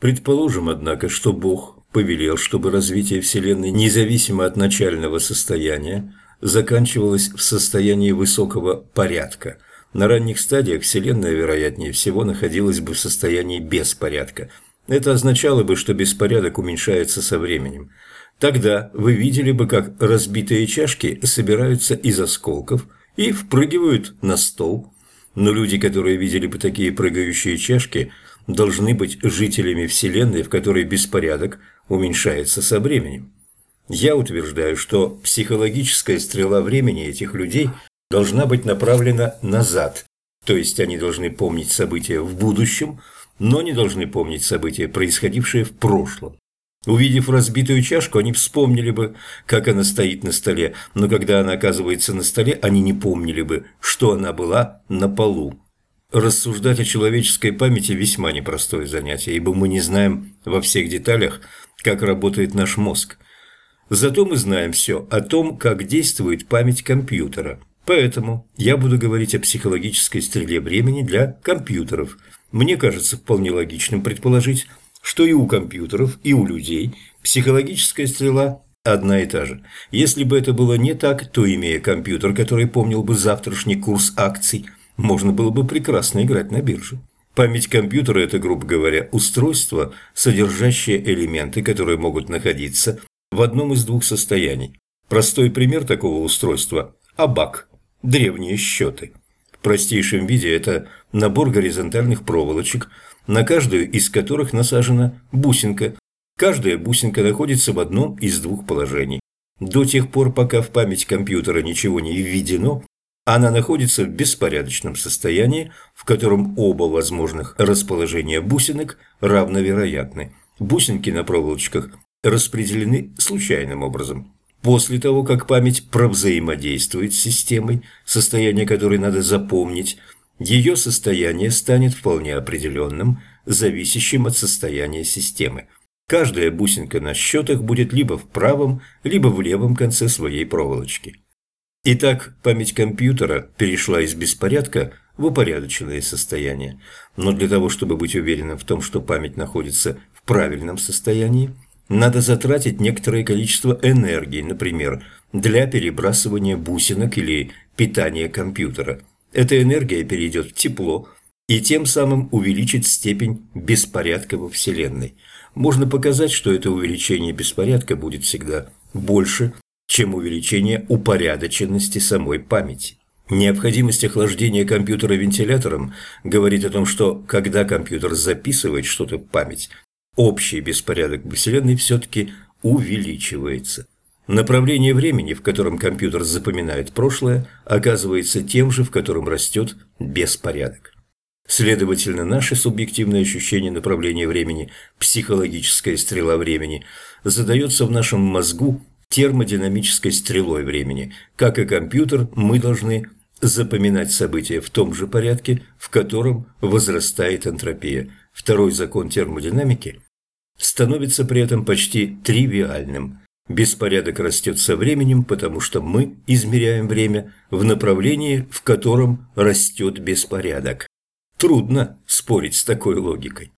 Предположим, однако, что Бог повелел, чтобы развитие Вселенной, независимо от начального состояния, заканчивалось в состоянии высокого порядка. На ранних стадиях Вселенная, вероятнее всего, находилась бы в состоянии беспорядка. Это означало бы, что беспорядок уменьшается со временем. Тогда вы видели бы, как разбитые чашки собираются из осколков и впрыгивают на стол. Но люди, которые видели бы такие прыгающие чашки, должны быть жителями Вселенной, в которой беспорядок уменьшается со временем. Я утверждаю, что психологическая стрела времени этих людей должна быть направлена назад, то есть они должны помнить события в будущем, но не должны помнить события, происходившие в прошлом. Увидев разбитую чашку, они вспомнили бы, как она стоит на столе, но когда она оказывается на столе, они не помнили бы, что она была на полу. Рассуждать о человеческой памяти весьма непростое занятие, ибо мы не знаем во всех деталях, как работает наш мозг. Зато мы знаем все о том, как действует память компьютера. Поэтому я буду говорить о психологической стреле времени для компьютеров. Мне кажется вполне логичным предположить, что и у компьютеров, и у людей психологическая стрела одна и та же. Если бы это было не так, то, имея компьютер, который помнил бы завтрашний курс акций, можно было бы прекрасно играть на бирже. Память компьютера – это, грубо говоря, устройство, содержащее элементы, которые могут находиться в одном из двух состояний. Простой пример такого устройства – абак – древние счеты. В простейшем виде это набор горизонтальных проволочек, на каждую из которых насажена бусинка. Каждая бусинка находится в одном из двух положений. До тех пор, пока в память компьютера ничего не введено, она находится в беспорядочном состоянии, в котором оба возможных расположения бусинок равновероятны. Бусинки на проволочках распределены случайным образом. После того, как память провзаимодействует с системой, состояние которой надо запомнить, ее состояние станет вполне определенным, зависящим от состояния системы. Каждая бусинка на счетах будет либо в правом, либо в левом конце своей проволочки. Итак, память компьютера перешла из беспорядка в упорядоченное состояние. Но для того, чтобы быть уверенным в том, что память находится в правильном состоянии, надо затратить некоторое количество энергии, например, для перебрасывания бусинок или питания компьютера. Эта энергия перейдет в тепло и тем самым увеличит степень беспорядка во Вселенной. Можно показать, что это увеличение беспорядка будет всегда больше, чем увеличение упорядоченности самой памяти. Необходимость охлаждения компьютера вентилятором говорит о том, что когда компьютер записывает что-то в память, общий беспорядок в Вселенной все-таки увеличивается. Направление времени, в котором компьютер запоминает прошлое, оказывается тем же, в котором растет беспорядок. Следовательно, наше субъективное ощущение направления времени, психологическая стрела времени, задается в нашем мозгу термодинамической стрелой времени. Как и компьютер, мы должны запоминать события в том же порядке, в котором возрастает энтропия. Второй закон термодинамики становится при этом почти тривиальным. Беспорядок растет со временем, потому что мы измеряем время в направлении, в котором растет беспорядок. Трудно спорить с такой логикой.